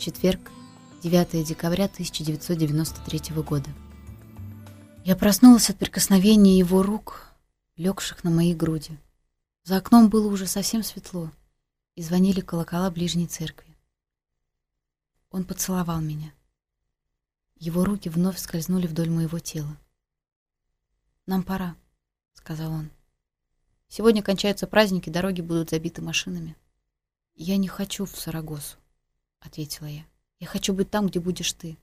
Четверг, 9 декабря 1993 года. Я проснулась от прикосновения его рук, легших на моей груди. За окном было уже совсем светло, и звонили колокола ближней церкви. Он поцеловал меня. Его руки вновь скользнули вдоль моего тела. «Нам пора», — сказал он. «Сегодня кончаются праздники, дороги будут забиты машинами». «Я не хочу в Сарагосу», — ответила я. «Я хочу быть там, где будешь ты.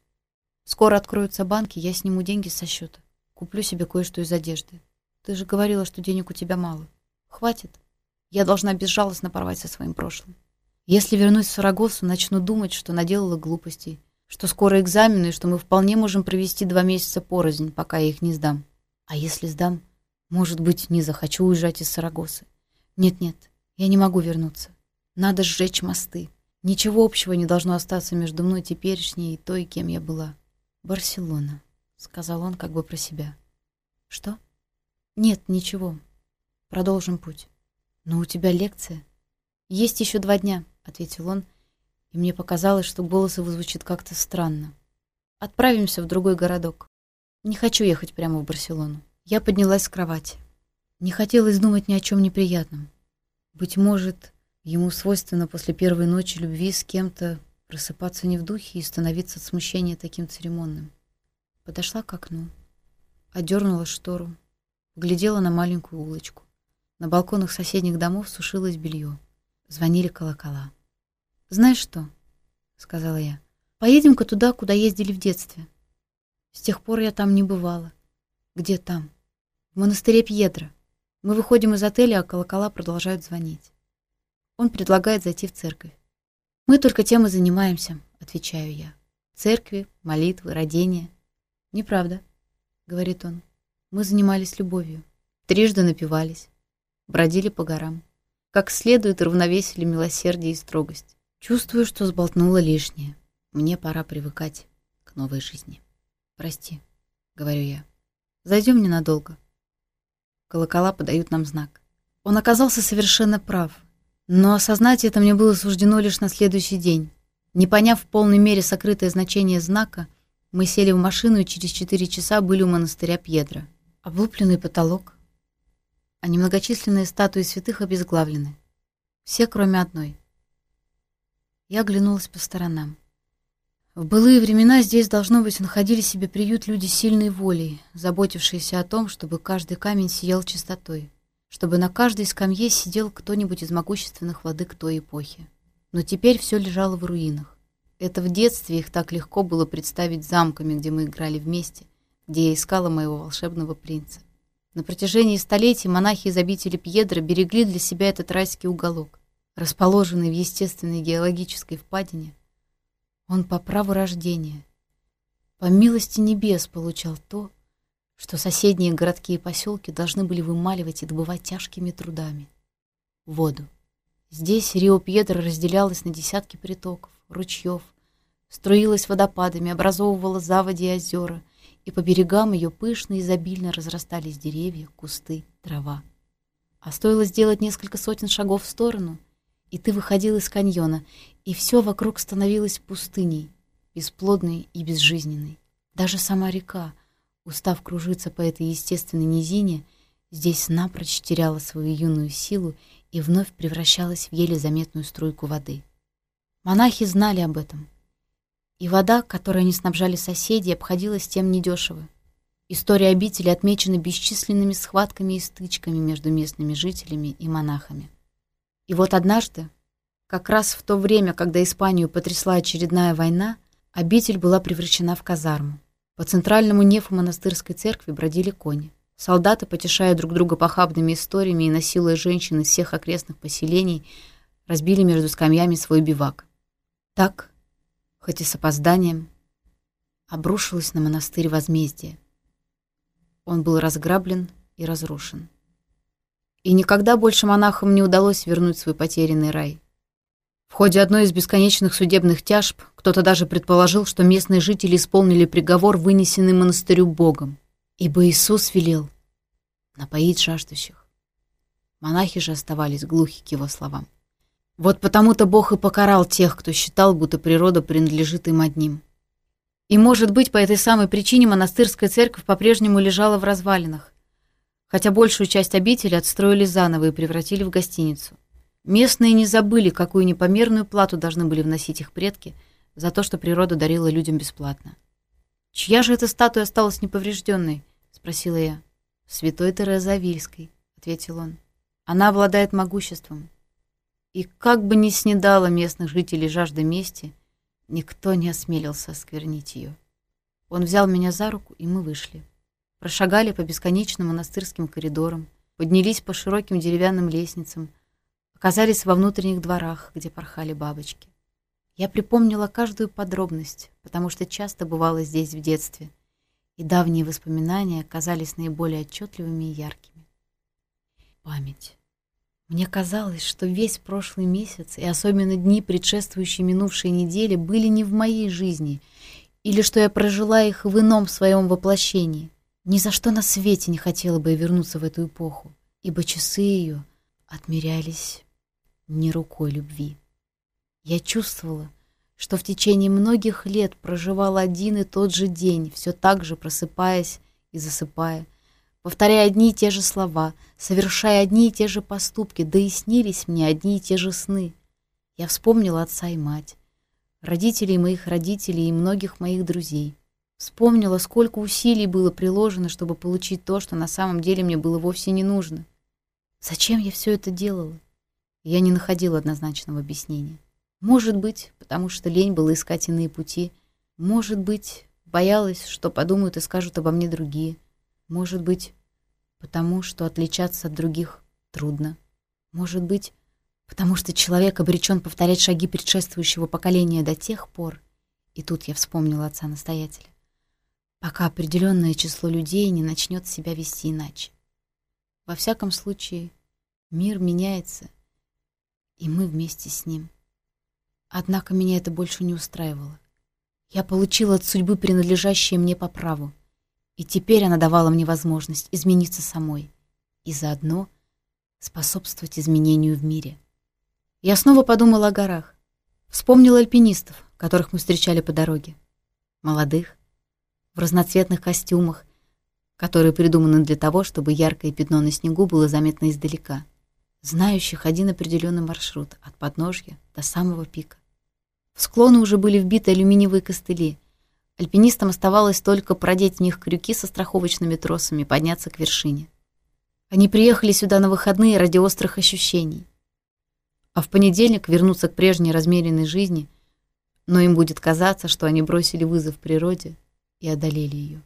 Скоро откроются банки, я сниму деньги со счета. Куплю себе кое-что из одежды. Ты же говорила, что денег у тебя мало. Хватит. Я должна безжалостно порвать со своим прошлым. Если вернусь в Сарагосу, начну думать, что наделала глупостей, что скоро экзамены, и что мы вполне можем провести два месяца порознь, пока я их не сдам. А если сдам, может быть, не захочу уезжать из Сарагосы. Нет-нет, я не могу вернуться. Надо сжечь мосты. Ничего общего не должно остаться между мной теперешней и той, кем я была. «Барселона», — сказал он как бы про себя. «Что?» «Нет, ничего. Продолжим путь». «Но у тебя лекция». «Есть еще два дня», — ответил он, и мне показалось, что голос его звучит как-то странно. «Отправимся в другой городок. Не хочу ехать прямо в Барселону». Я поднялась с кровати. Не хотелось думать ни о чем неприятном. Быть может, ему свойственно после первой ночи любви с кем-то просыпаться не в духе и становиться от смущения таким церемонным. Подошла к окну, одернула штору, глядела на маленькую улочку. На балконах соседних домов сушилось белье. Звонили колокола. «Знаешь что?» — сказала я. «Поедем-ка туда, куда ездили в детстве. С тех пор я там не бывала. Где там? В монастыре Пьедро. Мы выходим из отеля, а колокола продолжают звонить. Он предлагает зайти в церковь. Мы только тем и занимаемся, отвечаю я. Церкви, молитвы, родения. Неправда, говорит он. Мы занимались любовью. Трижды напивались. Бродили по горам. Как следует равновесили милосердие и строгость. Чувствую, что сболтнула лишнее. Мне пора привыкать к новой жизни. Прости, говорю я. Зайдем ненадолго. Колокола подают нам знак. Он оказался совершенно прав. Но осознать это мне было суждено лишь на следующий день. Не поняв в полной мере сокрытое значение знака, мы сели в машину и через четыре часа были у монастыря Пьедро. Облупленный потолок, а немногочисленные статуи святых обезглавлены. Все, кроме одной — я оглянулась по сторонам. В былые времена здесь, должно быть, находили себе приют люди сильной волей, заботившиеся о том, чтобы каждый камень сиял чистотой, чтобы на каждой скамье сидел кто-нибудь из могущественных владык той эпохи. Но теперь все лежало в руинах. Это в детстве их так легко было представить замками, где мы играли вместе, где я искала моего волшебного принца. На протяжении столетий монахи из обители Пьедро берегли для себя этот райский уголок расположенный в естественной геологической впадине, он по праву рождения, по милости небес получал то, что соседние городки и поселки должны были вымаливать и добывать тяжкими трудами — воду. Здесь Рио-Пьедро разделялось на десятки притоков, ручьев, струилась водопадами, образовывала заводи и озера, и по берегам ее пышно и изобильно разрастались деревья, кусты, трава. А стоило сделать несколько сотен шагов в сторону — и ты выходил из каньона, и все вокруг становилось пустыней, бесплодной и безжизненной. Даже сама река, устав кружиться по этой естественной низине, здесь напрочь теряла свою юную силу и вновь превращалась в еле заметную струйку воды. Монахи знали об этом. И вода, которой они снабжали соседей, обходилась тем недешево. История обители отмечена бесчисленными схватками и стычками между местными жителями и монахами. И вот однажды, как раз в то время, когда Испанию потрясла очередная война, обитель была превращена в казарму. По центральному нефу монастырской церкви бродили кони. Солдаты, потешая друг друга похабными историями и насилуя женщин из всех окрестных поселений, разбили между скамьями свой бивак. Так, хоть и с опозданием, обрушилось на монастырь возмездие. Он был разграблен и разрушен. И никогда больше монахам не удалось вернуть свой потерянный рай. В В ходе одной из бесконечных судебных тяжб кто-то даже предположил, что местные жители исполнили приговор, вынесенный монастырю Богом, ибо Иисус велел напоить жаждущих. Монахи же оставались глухи к его словам. Вот потому-то Бог и покарал тех, кто считал, будто природа принадлежит им одним. И, может быть, по этой самой причине монастырская церковь по-прежнему лежала в развалинах, хотя большую часть обители отстроили заново и превратили в гостиницу. Местные не забыли, какую непомерную плату должны были вносить их предки за то, что природа дарила людям бесплатно. «Чья же эта статуя осталась неповрежденной?» — спросила я. «Святой Терезы Авильской», — ответил он. «Она обладает могуществом. И как бы ни снедала местных жителей жажда мести, никто не осмелился осквернить ее. Он взял меня за руку, и мы вышли. Прошагали по бесконечным монастырским коридорам, поднялись по широким деревянным лестницам, оказались во внутренних дворах, где порхали бабочки. Я припомнила каждую подробность, потому что часто бывала здесь в детстве, и давние воспоминания казались наиболее отчетливыми и яркими. Память. Мне казалось, что весь прошлый месяц и особенно дни, предшествующие минувшей неделе, были не в моей жизни, или что я прожила их в ином своем воплощении. Ни за что на свете не хотела бы я вернуться в эту эпоху, ибо часы ее отмерялись не рукой любви. Я чувствовала, что в течение многих лет проживала один и тот же день, все так же просыпаясь и засыпая, повторяя одни и те же слова, совершая одни и те же поступки, да и снились мне одни и те же сны. Я вспомнила отца и мать, родителей моих родителей и многих моих друзей. Вспомнила, сколько усилий было приложено, чтобы получить то, что на самом деле мне было вовсе не нужно. Зачем я все это делала? Я не находила однозначного объяснения. Может быть, потому что лень было искать иные пути. Может быть, боялась, что подумают и скажут обо мне другие. Может быть, потому что отличаться от других трудно. Может быть, потому что человек обречен повторять шаги предшествующего поколения до тех пор, и тут я вспомнила отца-настоятеля, пока определенное число людей не начнет себя вести иначе. Во всяком случае, мир меняется, и мы вместе с ним. Однако меня это больше не устраивало. Я получила от судьбы принадлежащее мне по праву, и теперь она давала мне возможность измениться самой и заодно способствовать изменению в мире. Я снова подумала о горах, вспомнила альпинистов, которых мы встречали по дороге. Молодых, в разноцветных костюмах, которые придуманы для того, чтобы яркое пятно на снегу было заметно издалека, знающих один определенный маршрут от подножья до самого пика. В склоны уже были вбиты алюминиевые костыли. Альпинистам оставалось только продеть в них крюки со страховочными тросами и подняться к вершине. Они приехали сюда на выходные ради острых ощущений. А в понедельник вернутся к прежней размеренной жизни, но им будет казаться, что они бросили вызов природе и одолели ее.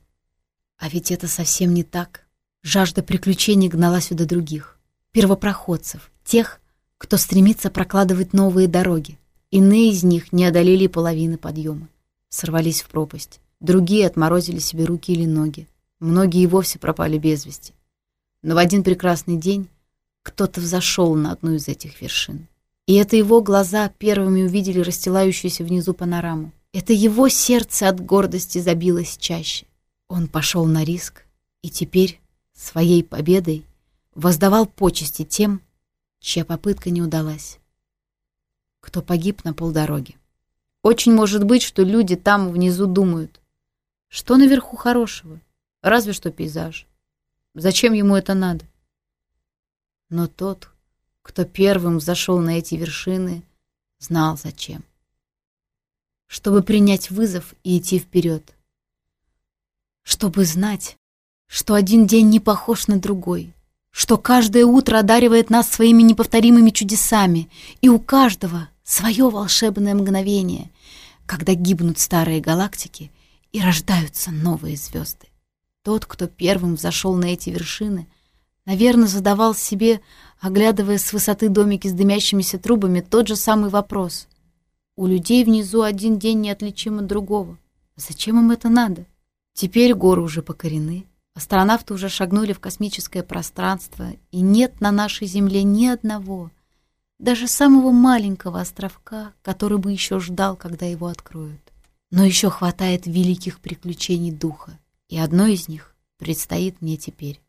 А ведь это совсем не так. Жажда приключений гнала сюда других, первопроходцев, тех, кто стремится прокладывать новые дороги. Иные из них не одолели половины подъема, сорвались в пропасть. Другие отморозили себе руки или ноги. Многие и вовсе пропали без вести. Но в один прекрасный день кто-то взошел на одну из этих вершин. И это его глаза первыми увидели расстилающуюся внизу панораму. Это его сердце от гордости забилось чаще. Он пошел на риск, и теперь своей победой воздавал почести тем, чья попытка не удалась, кто погиб на полдороги. Очень может быть, что люди там внизу думают, что наверху хорошего, разве что пейзаж. Зачем ему это надо? Но тот, кто первым зашел на эти вершины, знал зачем. Чтобы принять вызов и идти вперед. Чтобы знать, что один день не похож на другой, что каждое утро одаривает нас своими неповторимыми чудесами, и у каждого свое волшебное мгновение, когда гибнут старые галактики и рождаются новые звезды. Тот, кто первым взошел на эти вершины, наверное, задавал себе, оглядывая с высоты домики с дымящимися трубами, тот же самый вопрос. У людей внизу один день неотличим от другого. Зачем им это надо? Теперь горы уже покорены, астронавты уже шагнули в космическое пространство, и нет на нашей Земле ни одного, даже самого маленького островка, который бы еще ждал, когда его откроют. Но еще хватает великих приключений духа, и одно из них предстоит мне теперь.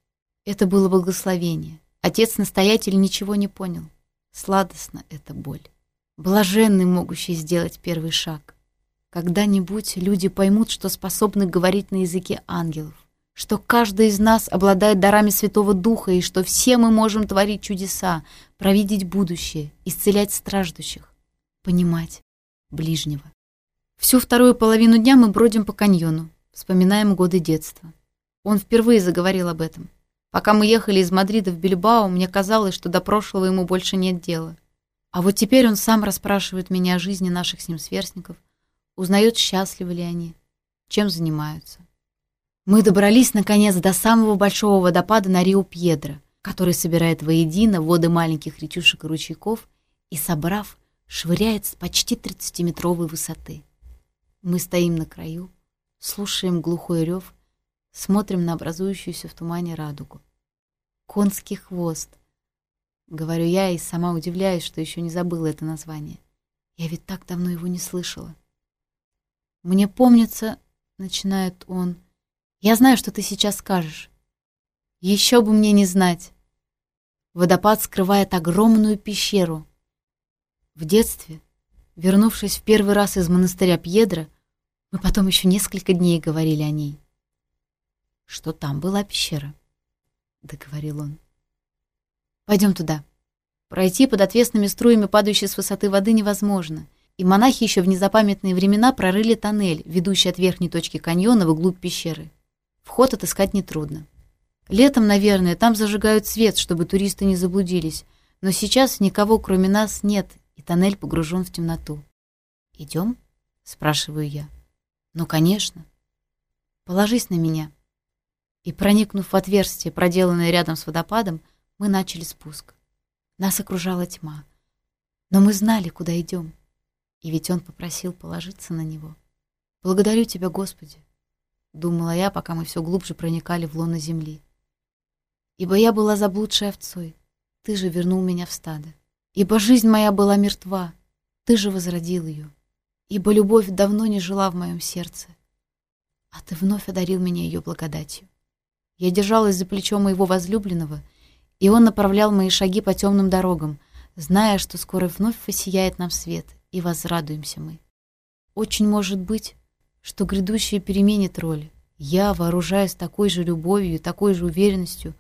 Это было благословение. Отец-настоятель ничего не понял. Сладостна эта боль. блаженный, могущий сделать первый шаг. Когда-нибудь люди поймут, что способны говорить на языке ангелов, что каждый из нас обладает дарами Святого Духа и что все мы можем творить чудеса, провидеть будущее, исцелять страждущих, понимать ближнего. Всю вторую половину дня мы бродим по каньону, вспоминаем годы детства. Он впервые заговорил об этом. Пока мы ехали из Мадрида в Бильбао, мне казалось, что до прошлого ему больше нет дела. А вот теперь он сам расспрашивает меня о жизни наших с ним сверстников, узнает, счастливы ли они, чем занимаются. Мы добрались, наконец, до самого большого водопада на Рио-Пьедро, который собирает воедино воды маленьких речушек и ручейков и, собрав, швыряет с почти 30-метровой высоты. Мы стоим на краю, слушаем глухой рев, смотрим на образующуюся в тумане радугу. «Конский хвост», — говорю я и сама удивляюсь, что еще не забыла это название. Я ведь так давно его не слышала. «Мне помнится», — начинает он, — «я знаю, что ты сейчас скажешь. Еще бы мне не знать». Водопад скрывает огромную пещеру. В детстве, вернувшись в первый раз из монастыря Пьедро, мы потом еще несколько дней говорили о ней. Что там была пещера, — договорил он. Пойдем туда. Пройти под отвесными струями, падающей с высоты воды, невозможно — и монахи еще в незапамятные времена прорыли тоннель, ведущий от верхней точки каньона вглубь пещеры. вход отыскать скать нетрудно. Летом, наверное, там зажигают свет, чтобы туристы не заблудились, но сейчас никого, кроме нас, нет, и тоннель погружен в темноту. «Идем?» — спрашиваю я. «Ну, конечно. Положись на меня». И, проникнув в отверстие, проделанное рядом с водопадом, мы начали спуск. Нас окружала тьма. Но мы знали, куда идем. И ведь он попросил положиться на него. «Благодарю тебя, Господи!» думала я, пока мы все глубже проникали в лоно земли. «Ибо я была заблудшей овцой, ты же вернул меня в стадо. Ибо жизнь моя была мертва, ты же возродил ее. Ибо любовь давно не жила в моем сердце, а ты вновь одарил меня ее благодатью. Я держалась за плечо моего возлюбленного, и он направлял мои шаги по темным дорогам, зная, что скоро вновь воссияет нам свет, и возрадуемся мы. Очень может быть, что грядущее переменит роль. Я, вооружаясь такой же любовью и такой же уверенностью,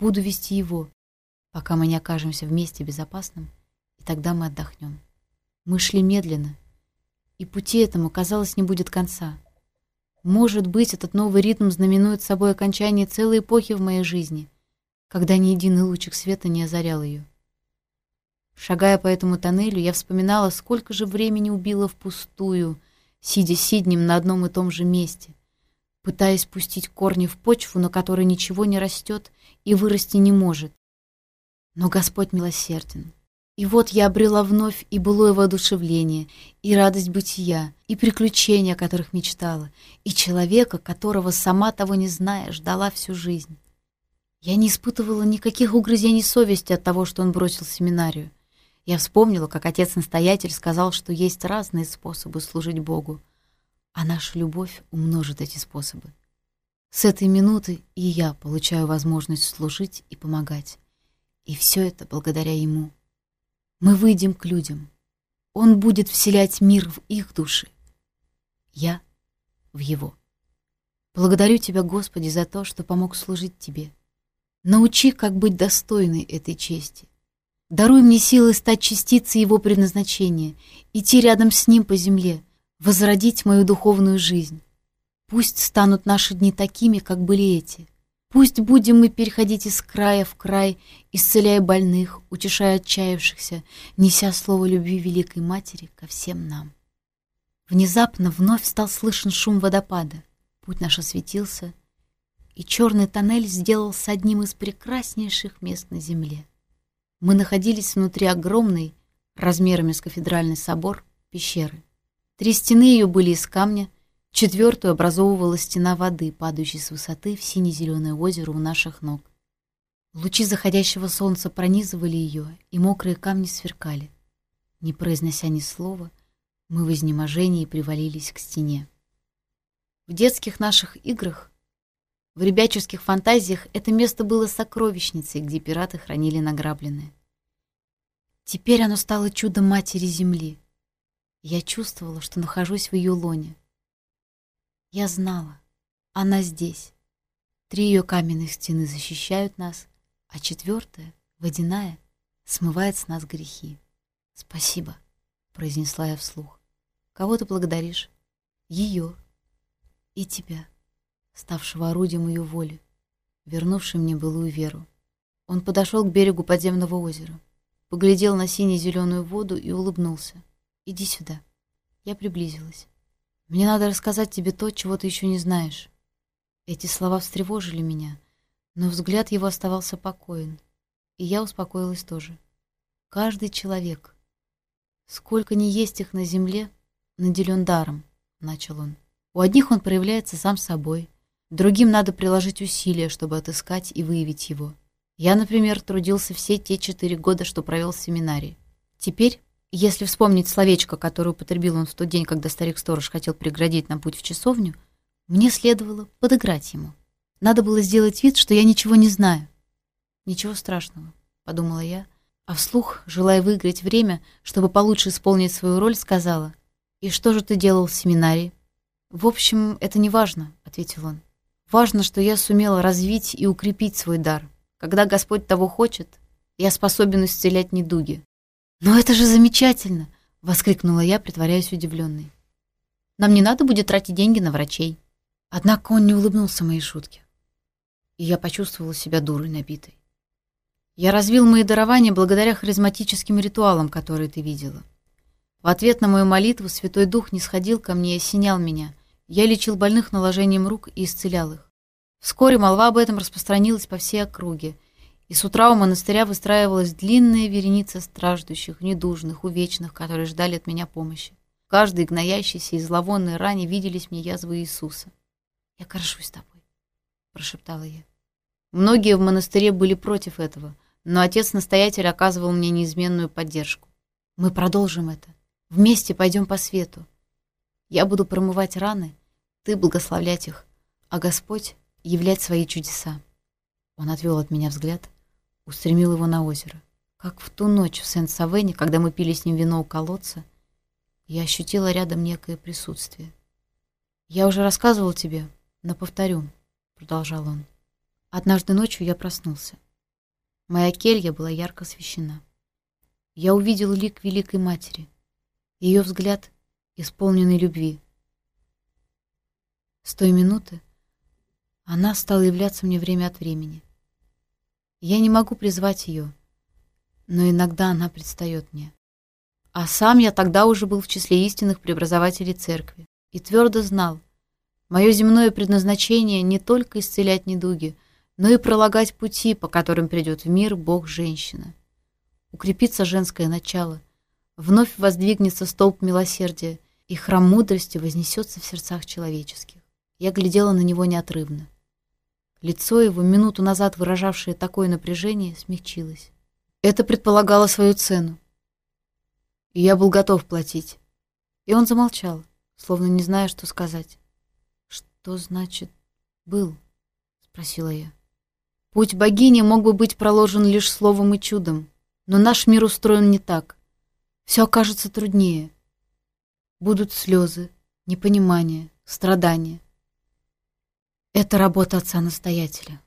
буду вести его, пока мы не окажемся вместе безопасным, и тогда мы отдохнем. Мы шли медленно, и пути этому, казалось, не будет конца. Может быть, этот новый ритм знаменует собой окончание целой эпохи в моей жизни, когда ни единый лучик света не озарял ее. Шагая по этому тоннелю, я вспоминала, сколько же времени убила впустую, сидя сиднем на одном и том же месте, пытаясь пустить корни в почву, на которой ничего не растет и вырасти не может. Но Господь милосерден. И вот я обрела вновь и былое воодушевление, и радость бытия, и приключения, о которых мечтала, и человека, которого, сама того не зная, ждала всю жизнь. Я не испытывала никаких угрызений совести от того, что он бросил семинарию. Я вспомнила, как отец-настоятель сказал, что есть разные способы служить Богу, а наша любовь умножит эти способы. С этой минуты и я получаю возможность служить и помогать. И все это благодаря Ему. Мы выйдем к людям. Он будет вселять мир в их души. Даруй мне силы стать частицей его предназначения, идти рядом с ним по земле, возродить мою духовную жизнь. Пусть станут наши дни такими, как были эти. Пусть будем мы переходить из края в край, исцеляя больных, утешая отчаявшихся, неся слово любви Великой Матери ко всем нам. Внезапно вновь стал слышен шум водопада. Путь наш осветился, и черный тоннель сделался одним из прекраснейших мест на земле. Мы находились внутри огромной, размерами с кафедральный собор, пещеры. Три стены ее были из камня, четвертую образовывала стена воды, падающей с высоты в сине-зеленое озеро у наших ног. Лучи заходящего солнца пронизывали ее, и мокрые камни сверкали. Не произнося ни слова, мы в изнеможении привалились к стене. В детских наших играх в ребяческих фантазиях это место было сокровищницей, где пираты хранили награбленное. Теперь оно стало чудом матери земли. Я чувствовала, что нахожусь в ее лоне. Я знала, она здесь. Три ее каменных стены защищают нас, а четвертая, водяная, смывает с нас грехи. «Спасибо», — произнесла я вслух. «Кого ты благодаришь?» «Ее и тебя, ставшего орудием ее воли, вернувшим мне былую веру». Он подошел к берегу подземного озера, поглядел на сине-зеленую воду и улыбнулся. «Иди сюда». Я приблизилась. «Мне надо рассказать тебе то, чего ты еще не знаешь». Эти слова встревожили меня, но взгляд его оставался покоен, и я успокоилась тоже. Каждый человек, сколько ни есть их на земле, наделен даром, — начал он. У одних он проявляется сам собой, Другим надо приложить усилия, чтобы отыскать и выявить его. Я, например, трудился все те четыре года, что провел в семинаре. Теперь, если вспомнить словечко, которое употребил он в тот день, когда старик-сторож хотел преградить нам путь в часовню, мне следовало подыграть ему. Надо было сделать вид, что я ничего не знаю. «Ничего страшного», — подумала я, а вслух, желая выиграть время, чтобы получше исполнить свою роль, сказала, «И что же ты делал в семинаре?» «В общем, это не важно», — ответил он. «Важно, что я сумела развить и укрепить свой дар, когда Господь того хочет, я способен исцелять недуги. «Но это же замечательно!» — воскликнула я, притворяясь удивленной. «Нам не надо будет тратить деньги на врачей». Однако он не улыбнулся моей шутке. И я почувствовала себя дурой набитой. Я развил мои дарования благодаря харизматическим ритуалам, которые ты видела. В ответ на мою молитву Святой Дух не сходил ко мне и осенял меня. Я лечил больных наложением рук и исцелял их. Вскоре молва об этом распространилась по всей округе, и с утра у монастыря выстраивалась длинная вереница страждущих, недужных, увечных, которые ждали от меня помощи. В каждой гноящейся и зловонной ране виделись мне язвы Иисуса. «Я горжусь тобой», — прошептала я. Многие в монастыре были против этого, но отец-настоятель оказывал мне неизменную поддержку. «Мы продолжим это. Вместе пойдем по свету. Я буду промывать раны, ты благословлять их, а Господь являть свои чудеса. Он отвел от меня взгляд, устремил его на озеро. Как в ту ночь в Сент-Савене, когда мы пили с ним вино у колодца, я ощутила рядом некое присутствие. «Я уже рассказывал тебе, но повторю», — продолжал он. «Однажды ночью я проснулся. Моя келья была ярко освещена. Я увидел лик Великой Матери, ее взгляд, исполненный любви. С той минуты она стала являться мне время от времени. Я не могу призвать ее, но иногда она предстает мне. А сам я тогда уже был в числе истинных преобразователей церкви и твердо знал, мое земное предназначение не только исцелять недуги, но и пролагать пути, по которым придет в мир Бог-женщина. Укрепится женское начало, вновь воздвигнется столб милосердия, и храм мудрости вознесется в сердцах человеческих. Я глядела на него неотрывно. Лицо его, минуту назад выражавшее такое напряжение, смягчилось. Это предполагало свою цену. И я был готов платить. И он замолчал, словно не зная, что сказать. «Что значит «был»?» — спросила я. Путь богини мог бы быть проложен лишь словом и чудом, но наш мир устроен не так. Все окажется труднее. Будут слезы, непонимание, страдания. «Это работа отца-настоятеля», —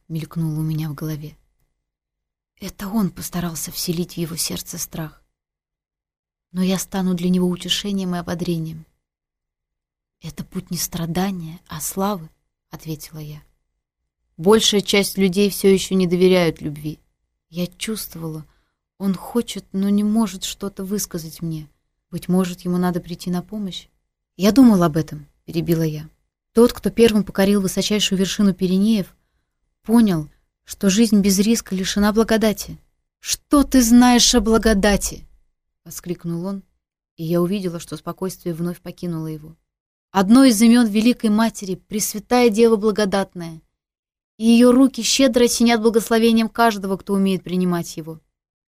мелькнуло у меня в голове. Это он постарался вселить в его сердце страх. Но я стану для него утешением и ободрением. «Это путь не страдания, а славы», — ответила я. Большая часть людей все еще не доверяют любви. Я чувствовала, он хочет, но не может что-то высказать мне. Быть может, ему надо прийти на помощь? Я думала об этом, перебила я. Тот, кто первым покорил высочайшую вершину Пиренеев, понял, что жизнь без риска лишена благодати. «Что ты знаешь о благодати?» — воскликнул он, и я увидела, что спокойствие вновь покинуло его. «Одно из имен Великой Матери — Пресвятая Дева Благодатная, и ее руки щедро осенят благословением каждого, кто умеет принимать его.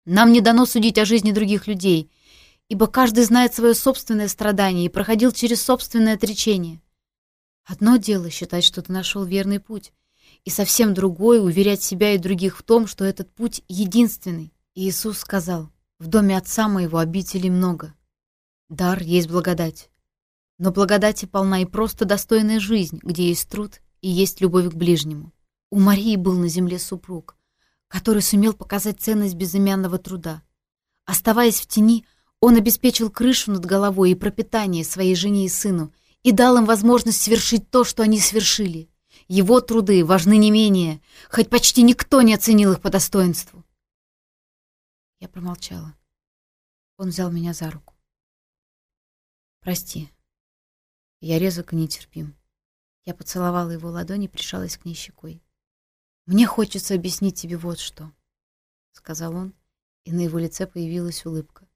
Нам не дано судить о жизни других людей, ибо каждый знает свое собственное страдание и проходил через собственное отречение. Одно дело считать, что ты нашел верный путь, и совсем другое — уверять себя и других в том, что этот путь единственный. И Иисус сказал, В доме отца моего обителей много. Дар есть благодать. Но благодати полна и просто достойная жизнь, где есть труд и есть любовь к ближнему. У Марии был на земле супруг, который сумел показать ценность безымянного труда. Оставаясь в тени, Он обеспечил крышу над головой и пропитание своей жене и сыну и дал им возможность совершить то, что они совершили. Его труды важны не менее, хоть почти никто не оценил их по достоинству. Я промолчала. Он взял меня за руку. «Прости. Я резок и нетерпим». Я поцеловала его ладони и прижалась к ней щекой. «Мне хочется объяснить тебе вот что», — сказал он, и на его лице появилась улыбка.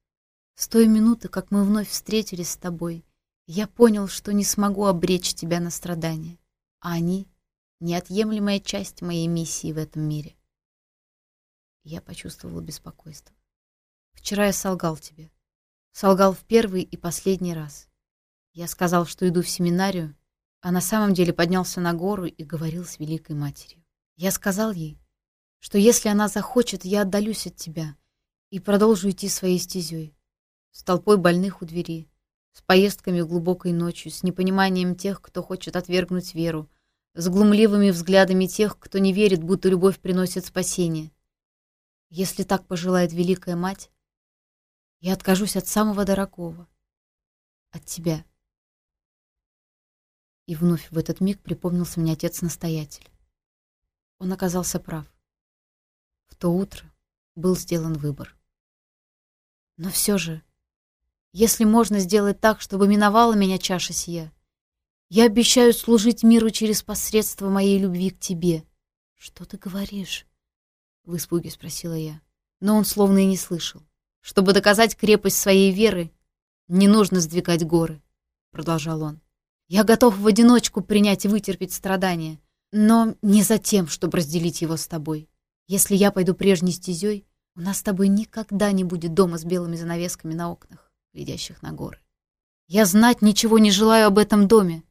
«С той минуты, как мы вновь встретились с тобой, я понял, что не смогу обречь тебя на страдания, а они — неотъемлемая часть моей миссии в этом мире». Я почувствовала беспокойство. «Вчера я солгал тебе. Солгал в первый и последний раз. Я сказал, что иду в семинарию, а на самом деле поднялся на гору и говорил с Великой Матерью. Я сказал ей, что если она захочет, я отдалюсь от тебя и продолжу идти своей стезей, с толпой больных у двери, с поездками глубокой ночью, с непониманием тех, кто хочет отвергнуть веру, с глумливыми взглядами тех, кто не верит, будто любовь приносит спасение. Если так пожелает Великая Мать, я откажусь от самого дорогого, от тебя. И вновь в этот миг припомнился мне отец-настоятель. Он оказался прав. В то утро был сделан выбор. Но все же, если можно сделать так, чтобы миновала меня чаша сия, я обещаю служить миру через посредство моей любви к тебе. Что ты говоришь? В испуге спросила я. Но он словно и не слышал. Чтобы доказать крепость своей веры, не нужно сдвигать горы, продолжал он. Я готов в одиночку принять и вытерпеть страдания, но не за тем, чтобы разделить его с тобой. Если я пойду прежней стезей, у нас с тобой никогда не будет дома с белыми занавесками на окнах, глядящих на горы. Я знать ничего не желаю об этом доме.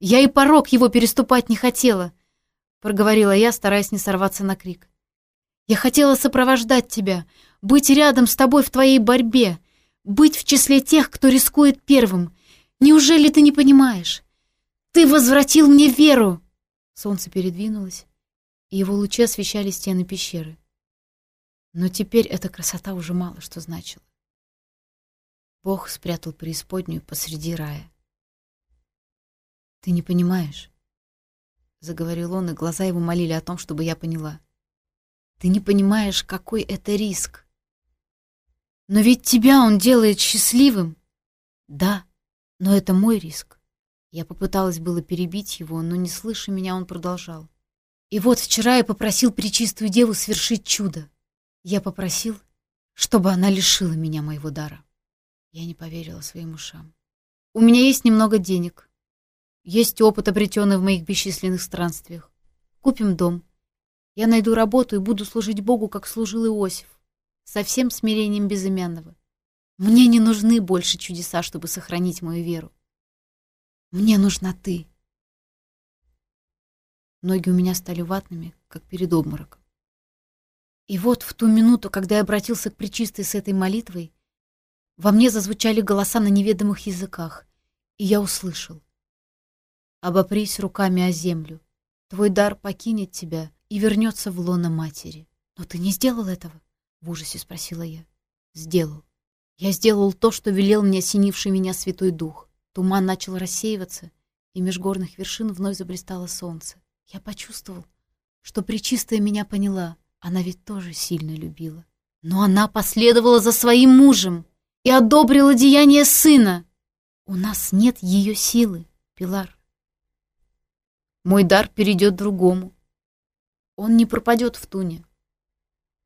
Я и порог его переступать не хотела, проговорила я, стараясь не сорваться на крик. Я хотела сопровождать тебя, быть рядом с тобой в твоей борьбе, быть в числе тех, кто рискует первым, Неужели ты не понимаешь? Ты возвратил мне веру!» Солнце передвинулось, и его лучи освещали стены пещеры. Но теперь эта красота уже мало что значила. Бог спрятал преисподнюю посреди рая. «Ты не понимаешь», — заговорил он, и глаза его молили о том, чтобы я поняла. «Ты не понимаешь, какой это риск. Но ведь тебя он делает счастливым». «Да», но это мой риск. Я попыталась было перебить его, но, не слыша меня, он продолжал. И вот вчера я попросил Пречистую Деву свершить чудо. Я попросил, чтобы она лишила меня моего дара. Я не поверила своим ушам. У меня есть немного денег. Есть опыт, обретенный в моих бесчисленных странствиях. Купим дом. Я найду работу и буду служить Богу, как служил Иосиф, со всем смирением безымянного. Мне не нужны больше чудеса, чтобы сохранить мою веру. Мне нужна ты. Ноги у меня стали ватными, как перед обмороком. И вот в ту минуту, когда я обратился к Пречистой с этой молитвой, во мне зазвучали голоса на неведомых языках, и я услышал. «Обопрись руками о землю. Твой дар покинет тебя и вернется в лоно матери». «Но ты не сделал этого?» — в ужасе спросила я. «Сделал. Я сделал то, что велел мне осенивший меня Святой Дух. Туман начал рассеиваться, и меж горных вершин вновь заблистало солнце. Я почувствовал, что Пречистая меня поняла. Она ведь тоже сильно любила. Но она последовала за своим мужем и одобрила деяние сына. У нас нет ее силы, Пилар. Мой дар перейдет другому. Он не пропадет в Туне.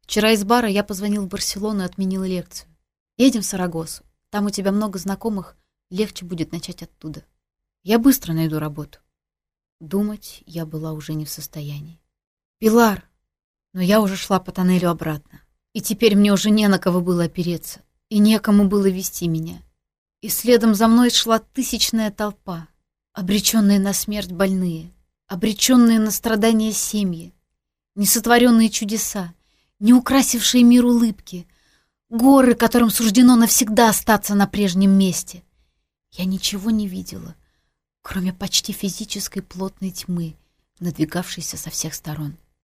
Вчера из бара я позвонил в Барселону и отменил лекцию. Едем в Сарагосу. Там у тебя много знакомых, легче будет начать оттуда. Я быстро найду работу. Думать я была уже не в состоянии. Пилар! Но я уже шла по тоннелю обратно. И теперь мне уже не на кого было опереться. И некому было вести меня. И следом за мной шла тысячная толпа, обреченные на смерть больные, обреченные на страдания семьи, несотворенные